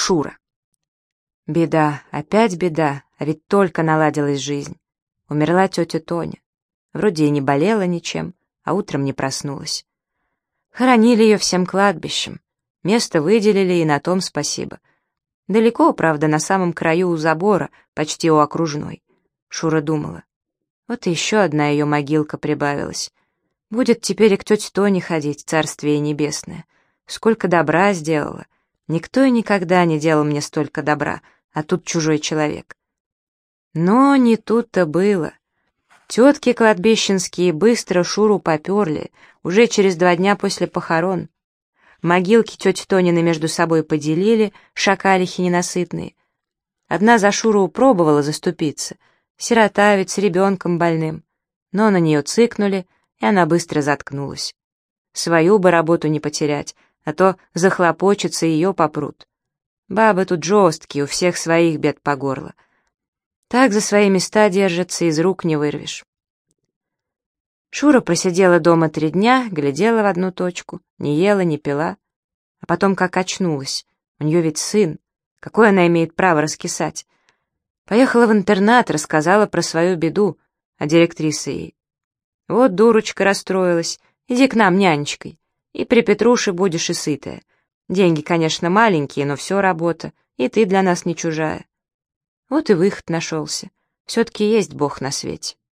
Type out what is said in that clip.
Шура. Беда, опять беда, а ведь только наладилась жизнь. Умерла тетя Тоня. Вроде и не болела ничем, а утром не проснулась. Хоронили ее всем кладбищем. Место выделили, и на том спасибо. Далеко, правда, на самом краю у забора, почти у окружной. Шура думала. Вот и еще одна ее могилка прибавилась. Будет теперь и к тете Тоне ходить, царствие небесное. Сколько добра сделала. Никто и никогда не делал мне столько добра, а тут чужой человек. Но не тут-то было. Тетки кладбищенские быстро Шуру поперли, уже через два дня после похорон. Могилки тети Тонины между собой поделили, шакалихи ненасытные. Одна за Шуру пробовала заступиться, сирота ведь с ребенком больным. Но на нее цыкнули, и она быстро заткнулась. Свою бы работу не потерять, а то захлопочется и ее попрут. Бабы тут жесткие, у всех своих бед по горло. Так за свои места держатся, из рук не вырвешь. Шура просидела дома три дня, глядела в одну точку, не ела, не пила. А потом как очнулась. У нее ведь сын. Какое она имеет право раскисать? Поехала в интернат, рассказала про свою беду, а директриса ей. Вот дурочка расстроилась, иди к нам нянечкой. И при Петруше будешь и сытая. Деньги, конечно, маленькие, но все работа, и ты для нас не чужая. Вот и выход нашелся. Все-таки есть Бог на свете.